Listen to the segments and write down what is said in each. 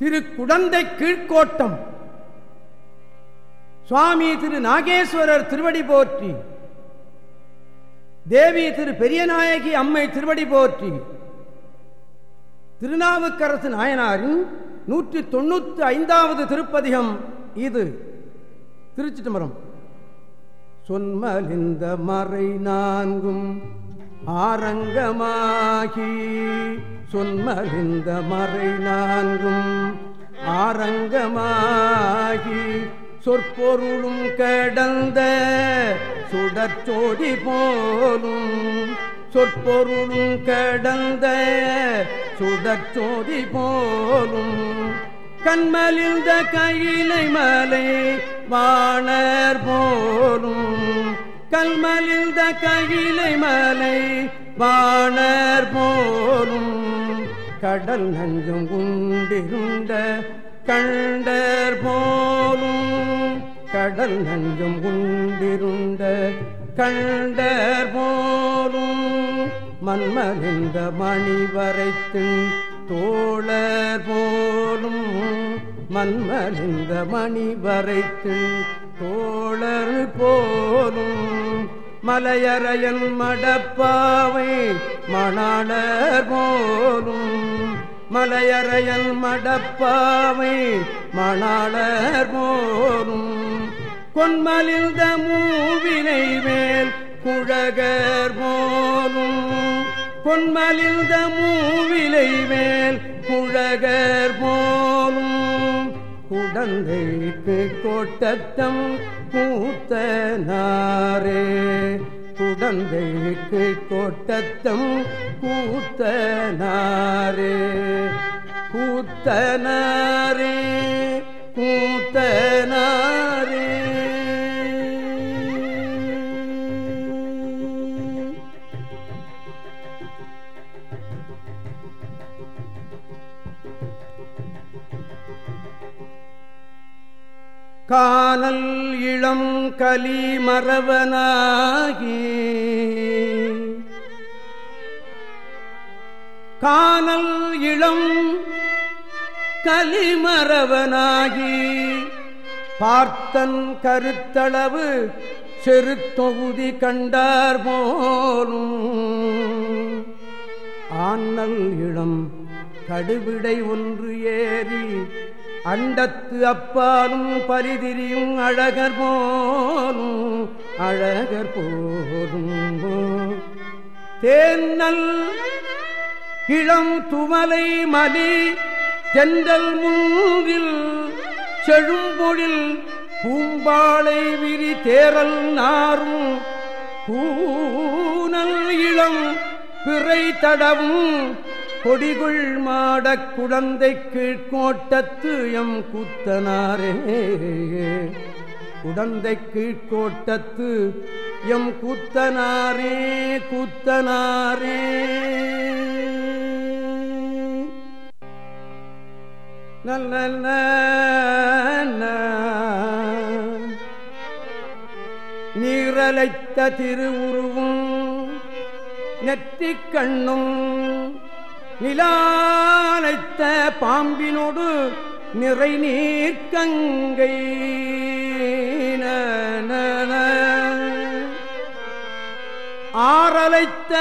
திரு குடந்தை கீழ்கோட்டம் சுவாமி திரு நாகேஸ்வரர் திருவடி போற்றி. தேவி திரு பெரியநாயகி அம்மை திருவடி போற்றி. திருநாவுக்கரசு நாயனாரின் நூற்றி தொண்ணூத்தி ஐந்தாவது திருப்பதிகம் இது. திருச்சி தம்பரம் சொன்மலிந்த மறை நான்கும் ஆரங்கமாகி சொன்மறிந்த மறை நான்கும். ஆரங்கமாகி சொற்பொருளும் கடந்த சுடற்சோடி போலும். சொற்பொருளும் கடந்த சுடற்சோதி போலும். கண்மலிந்த கையிலை மலை வாணர் போலும். கல்மலிந்த கையிலை மலை வாணர் போலும் கடல் நஞ்சம் உண்டிருண்ட கண்டர் போலும் கடல் நஞ்சம் உண்டிருண்ட கண்டர் போலும் மன்மலிந்த மணி வரைத்து தோழர் போலும் மன்மலிந்த மணி வரைத்து தோழர் போலும் மலையறையன் மடப்பாவை மணாளர் போலும். மலையறையன் மடப்பாவை மணாளர் போலும். கொன்மலிந்த மூவினை மேல் குழகர் போலும். பொன்மலிந்த மூவிலை மேல் குழகர் போலும். குடந்தைக்கு கோட்டத்தம் மூத்த நாரே குடந்தைக்கு கோட்டத்தம் கூத்த நாரே கூத்தனாரே கூத்தனாரே கானல் இளம் கலி மரவனாகி காணல் இளம் கலிமரவனாகி பார்த்தன் கருத்தளவு செருத்தொகுதி கண்டார் போலும். ஆனல் இளம் கடுவிடை ஒன்று ஏறி அண்டத்து அப்பாலும் பரிதிரியும் அழகர் போலும் அழகர் போலும். தேன்னல் இளம் துமலை மலி தென்றல் மூங்கில் செழும்பொழில் பூம்பாளை விரி தேரல் நாரும். பூனல் இளம் பிறை தடவும் கொடிகுள் மாடக் குழந்தைக்கு கோட்டத்து எம் கூத்தனாரே. குடந்தைக்கு கோட்டத்து எம் கூத்தனாரே கூத்தனாரே. நல்ல நீரலைத்த திருவுருவும் நெற்றிக் கண்ணும் நிலாலைத்த பாம்பினோடு நிறை நீர்க்கங்கை. ஆறலைத்த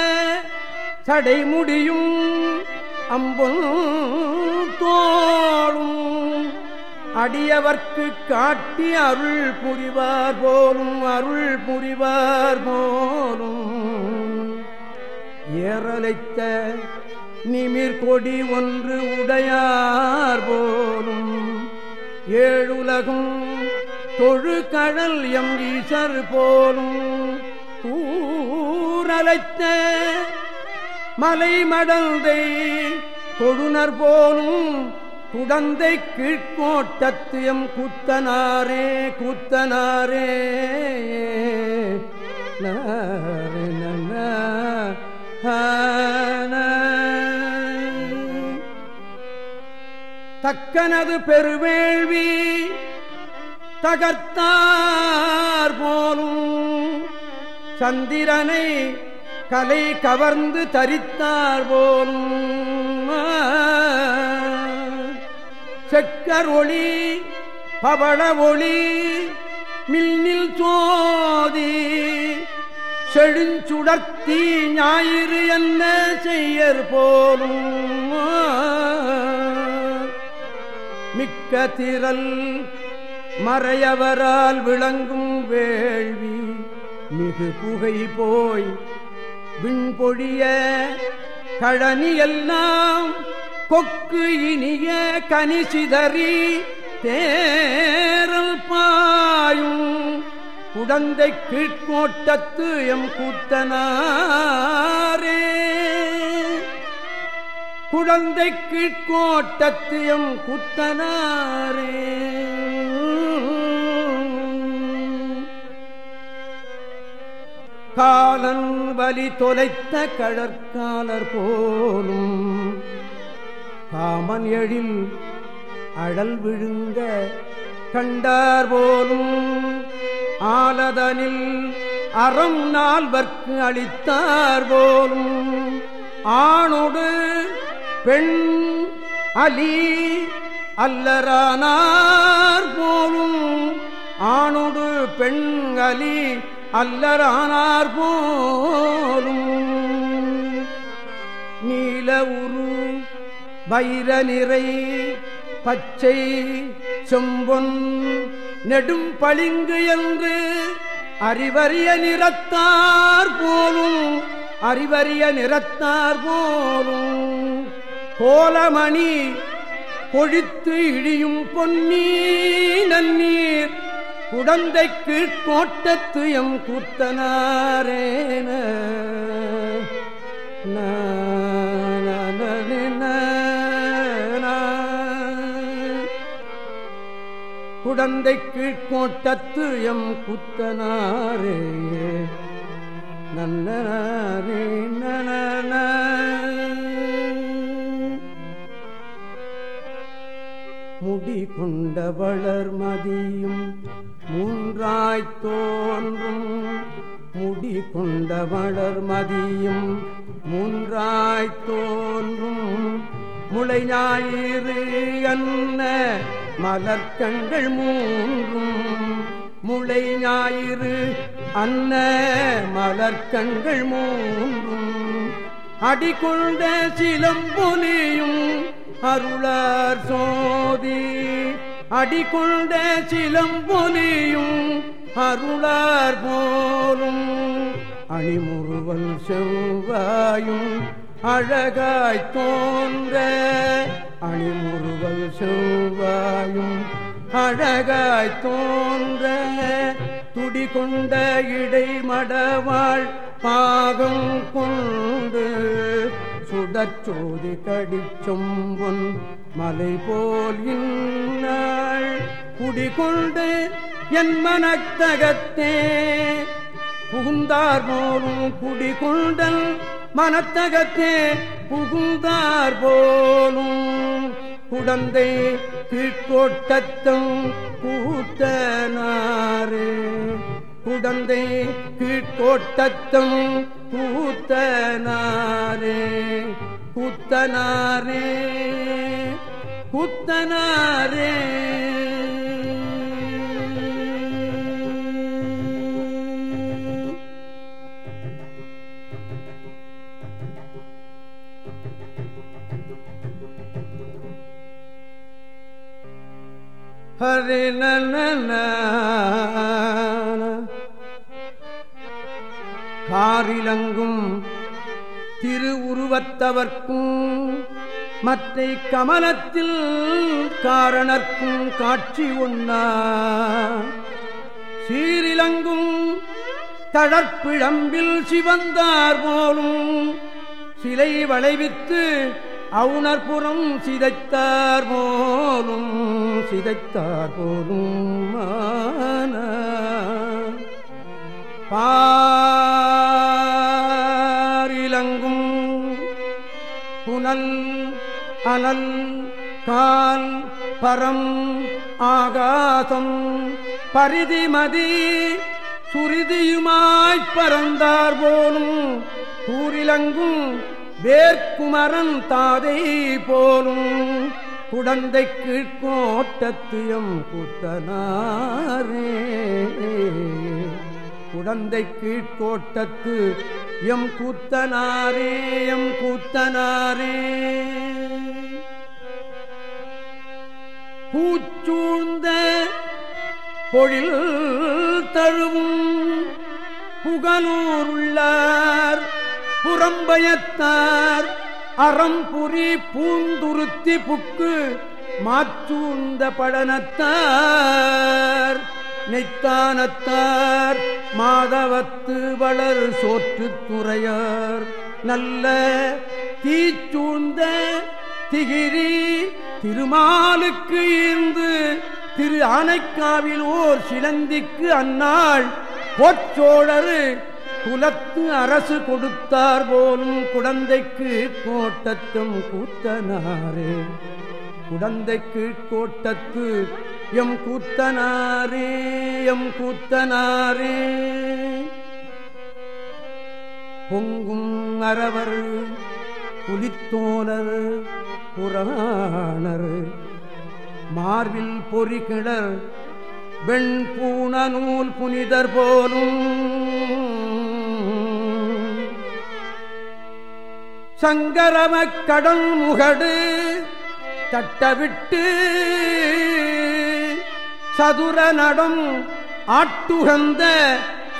சடைமுடியும் அம்பும் தோளும். அடியவர்க்கு காட்டி அருள் புரிவார் போலும் அருள் புரிவார் போலும். ஏறலைத்த நிமிர் கொடி ஒன்று உடையார் போலும். ஏழுலகும் தொழு கடல் எம் ஈசர் போலும். ஊரலைத்த மலை மடந்தை கொடுனர் போலும். குடந்தை கீழ்கோட்டத்து எம் குத்தனாரே கூத்தனாரே. நாரே நன்ன தக்கனது பெருவேள்வி தகர்த்தார் போலும் சந்திரனை கலை கவர்ந்து தரித்தார் போலும். செக்கர் ஒளி பவள ஒளி மில்னில் சோதி செழுஞ்சுடர்த்தி ஞாயிறு என்ன செய்யற் போலும். மிக்க திரல் மறையவரால் விளங்கும் வேள்வி மிகு புகை போய் விண்பொழிய கழனியெல்லாம் கொக்கு இனிய கனிசிதறி தேரல் பாயும். குடந்தை கீழ்கோட்டத்து எம் கூத்தனாரே. குழந்தை கீழ்கோட்டத்து குத்தனாரே. காலன் வலி தொலைத்த கடற்காலர் போலும் காமன் எழில் அழல் விழுந்த கண்டார் போலும் ஆலதனில் அறம் நால்வர்க்கு அளித்தார் போலும் ஆணோடு பெண் அலி அல்லரானார் போலும் ஆணோடு பெண் அலி அல்லரானார் போலும். நீல உரு வைர நிறை பச்சை செம்பொன் நெடும் பளிங்கு என்று அறிவறிய நிறத்தார் போலும் அறிவறிய நிறத்தார் போலும். கோலமணி கொழித்து இழியும் பொன்னி நன்னீர். குடந்தைக்கு கோட்டத்து எம் கூத்தனாரேன குடந்தைக்கு கோட்டத்து எம் குத்தனாரே நன்னரே நன முடி கொண்ட வளர் மதியும் மூன்றாய்த் தோன்றும். முடி கொண்ட வளர் மதியும் மூன்றாய்த் தோன்றும். முளை ஞாயிறு அன்ன மலர்கண்கள் மூன்றும். முளை ஞாயிறு அன்ன மலர்கண்கள் மூன்றும் அடிகொண்ட சிலம்புலியும் அருளார் சோதி. அடிகொண்ட சிலம்பொலியும் அருளார் போலும். அணிமுறுவல் செவ்வாயும் அழகாய் தோன்ற. அணிமுறுவல் செவ்வாயும் அழகாய் தோன்ற. துடி கொண்ட இடை மடவாள் பாகம் கொண்டு சுடச்சோதி கடிச்சொம்பொன் மலை போல் இன்னாள். குடிகொண்டு என் மனத்தகத்தே புகுந்தார் போலும் குடிகொண்டல் மனத்தகத்தே புகுந்தார் போலும் குடந்தை கீழ்கோட்டத்தம் கூத்தனாரே குடந்தை கீழ்கோட்டத்தம் கூத்தனாரே கூத்தனாரே கூத்தனாரே ஹரி நன காரிலங்கும் திருவுருவத்தவர்க்கும் மற்ற கமலத்தில் காரணர்க்கும் காட்சி உண்ணா சீரிலங்கும் தழற்பிழம்பில் சிவந்தார் போலும் சிலை வளைவித்து அவுணர்புறம் சிதைத்தார் போலும் சிதைத்தார் போலும் பாரிலங்கும் புனல் அனல் கால் பரம் ஆகாசம் பரிதிமதி சுரிதியுமாய்ப் பறந்தார் போலும் கூரிலங்கும் வேர்க்குமரன் தாதை போலும் குடந்தைக்கு கோட்டத்தியம் கூத்தனாரே குடந்தைக்கு கோட்டத்து எம் கூத்தனாரே எம் கூத்தனாரே பூச்சூழ்ந்த பொழில் தழுவும் புகலூர் உள்ளார் புறம்பயத்தார். அறம்புரி பூந்துருத்தி புக்கு மாற்றூந்த படனத்தார். நெய்த்தானத்தார் மாதவத்து வளர் சோற்று துறையார். நல்ல தீச்சூழ்ந்த திகிரி திருமாலுக்கு ஈர்ந்து திரு ஆனைக்காவில் ஓர் சிலந்திக்கு அந்நாள் போச்சோழர் குலத்து அரசு கொடுத்தார் போலும் குழந்தைக்கு கோட்டத்தும் கூத்தனாரே. குழந்தைக்கு கோட்டத்து எம் கூத்தனாரே எம் கூத்தனாரே. பொங்கும் அறவர் புலித்தோலர் புராணர். மார்பில் பொறிகிடர் வெண் பூண நூல் புனிதர் போலும் சங்கரமக்கடல் முகடு தட்டவிட்டு சதுர நடம் ஆட்டுகந்த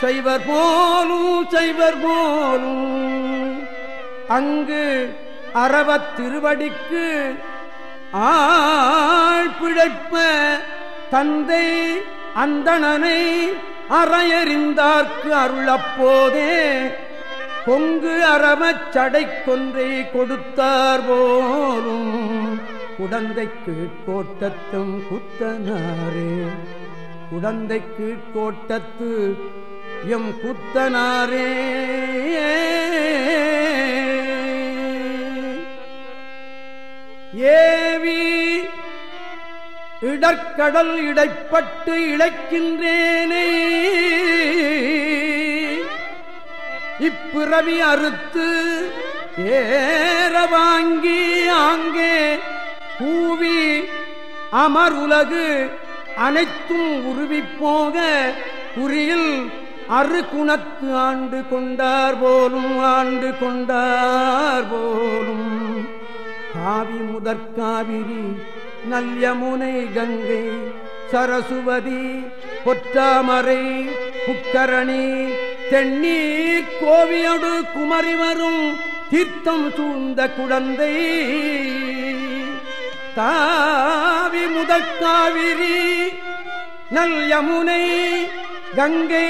செய்வர் போலும் செய்வர் போலும். அங்கு அறவத் திருவடிக்கு ஆள் பிழைப்ப தந்தை அந்தணனை அறையறிந்தார்க்கு அருளப்போதே பொங்கு அறமச் சடை கொன்றை கொடுத்தார் போலும். குடந்தைக்கு கோட்டத்தும் குத்தனாரே. குடந்தைக்கு கோட்டத்து எம் குத்தனாரே. ஏவி இடற்கடல் இடைப்பட்டு இழைக்கின்றேனே. இப்பிறவி அறுத்து ஏற வாங்கி ஆங்கே பூவி அமருலகு அனைத்தும் உருவிப்போக குறியில் அறு குணத்து ஆண்டு கொண்டார் போலும் ஆண்டு கொண்டார் போலும். காவி முதற்காவிரி நல்யமுனை கங்கை சரசுவதி பொற்றாமரை புக்கரணி தென்னீர் கோவியோடு குமரி வரும் தீர்த்தம் சூழ்ந்த குழந்தை. தாவி முதற்காவிரி நல் யமுனை கங்கை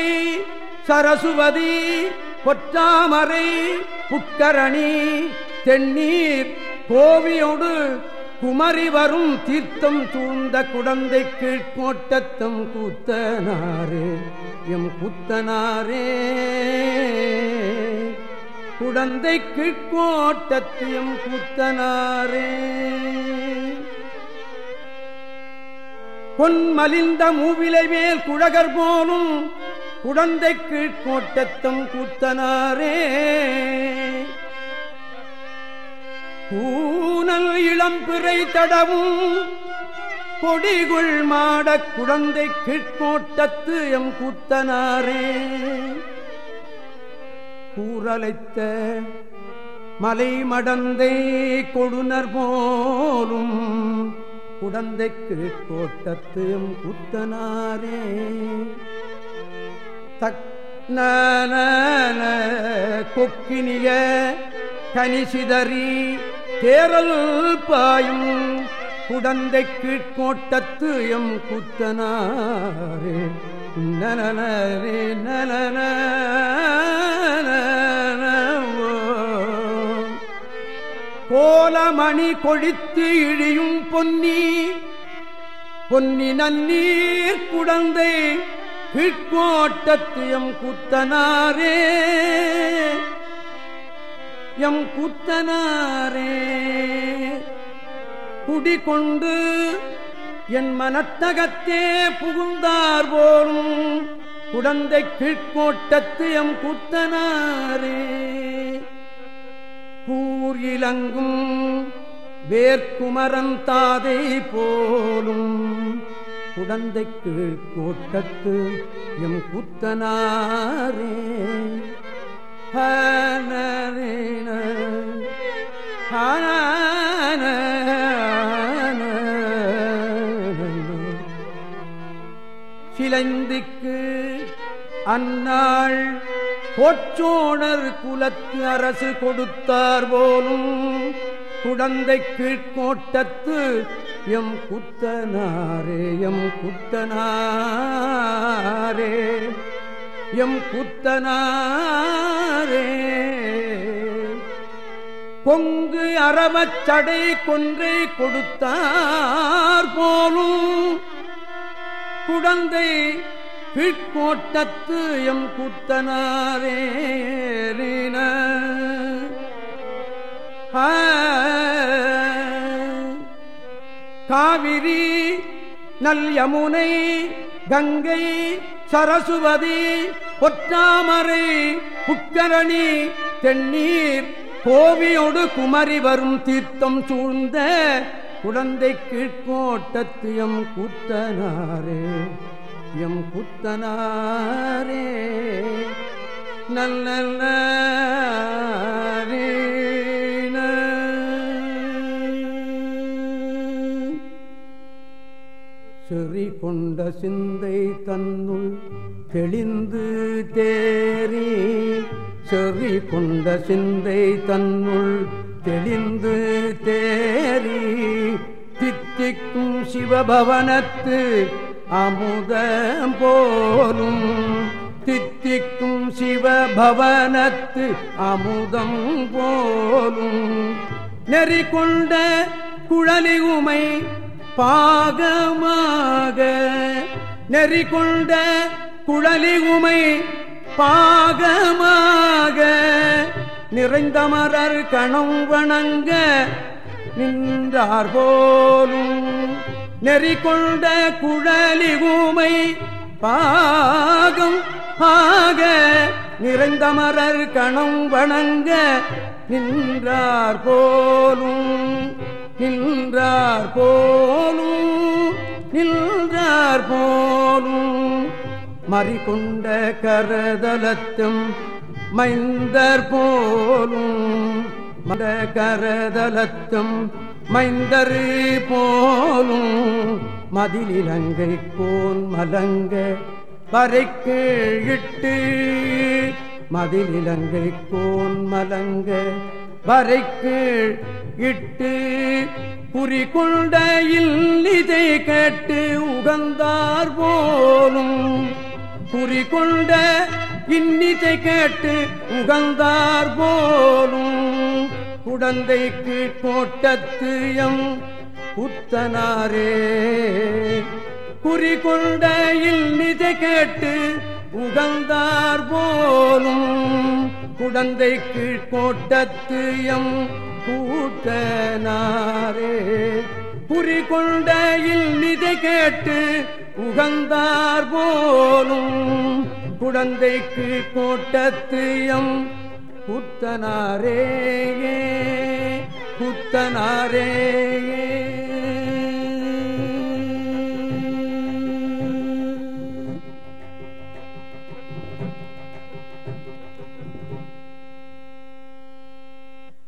சரசுவதி பொற்றாமரை புக்கரணி தென்னீர் கோவியோடு குமரி வரும் தீர்த்தம் தூந்த குடந்தை கீழ்கோட்டத்தம் கூத்தனாரே எம் கூத்தனாரே. குடந்தை கீழ்கோட்டத்து எம் கூத்தனாரே. பொன்மலிந்த மூவிலை மேல் குழகர் போலும் குடந்தை கீழ்கோட்டத்தம் கூத்தனாரே. கூனல் இளம்பிறை தடவும் கொடிகுள் மாடக் குழந்தை கீழ்கோட்டத்து எம் கூத்தனாரே. கூறலைத்த மலை மடந்தை கொடுனர் போலும் குடந்தைக்கு கோட்டத்து எம் கூத்தனாரே. தக் கொக்கினிய கனிசிதறி தேரல் பாயும் குடந்தை கீழ்கோட்டத்து எம் குத்தனாரே. நலனரே நலன கோலமணி கொழித்து இழியும் பொன்னி பொன்னி நன்னீர் குடந்தை கீழ்கோட்டத்து எம் குத்தனாரே. எம் குத்தனாரே. குடிகொண்டு என் மனத்தகத்தே புகுந்தார் போலும் குடந்தை கீழ்கோட்டத்து எம் குத்தனாரே. கூர் இலங்கும் வேர்க்குமரன் தாதை போலும் குடந்தை கீழ்கோட்டத்து எம் குத்தனாரே. சிலைந்திக்கு அந்நாள் கோச்சோணர் குலத்து அரசு கொடுத்தார் போலும் குடந்தை கீழ்கோட்டத்து எம் குத்தனாரே எம் குத்தனாரே. எம் குத்தனாரே பொங்கு அறவச்சடை கொன்றை கொடுத்தார் போலும் குடந்தை பிற்கோட்டத்து எம் குத்தனாரே காவிரி நல் யமுனை கங்கை சரசுவதி பொற்றாமரை புக்கரணி தென்னீர் கோவியோடு குமரி வரும் தீர்த்தம் சூழ்ந்த குழந்தை கீழ்கோட்டத்து எம் குத்தனாரே எம் குத்தனாரே நல்ல செறி கொண்ட சிந்தை தன்னுள் தெளிந்து தேறி செறி கொண்ட சிந்தை தன்னுள் தெளிந்து தேறி தித்திக்கும் சிவபவனத்து அமுதம் போலும் தித்திக்கும் சிவபவனத்து அமுதம் போலும் நெறி கொண்ட குழலி உமை பாகமாக நெறி கொண்ட குழலி உமை பாகமாக நிறைந்தமரர் கணம் வணங்க நின்றார் போலும் நெறி கொண்ட குழலி உமை பாகம் ஆக நிறைந்தமரர் கணம் வணங்க நின்றார் போலும் நின்றார் போலும் நின்றார் போலும். மறிகொண்ட கரதலத்தும் மைந்தர் போலும். மட கரதலத்தும் மைந்தர் போலும். மதிலிலங்கை போன் மலங்க வரைக்கு இட்டு மதிலிலங்கை போன் மலங்க வரைக்கு இட்டு புரி குறிக்கொண்ட இதை கேட்டு உகந்தார் போலும். புரி கொண்ட இன்னிசை கேட்டு உகந்தார் போலும். குடந்தைக்கு கோட்டத்து எம் புத்தனாரே. குறிக்கொண்ட இல்லிசை கேட்டு உகந்தார் போ குடந்தை கீழ்கோட்டத்து எம் கூட்டனாரே. குறிக்கொண்ட இல்லிதை கேட்டு உகந்தார் போலும் குழந்தைக்கு கோட்டத்தியம் புத்தனாரே புத்தனாரே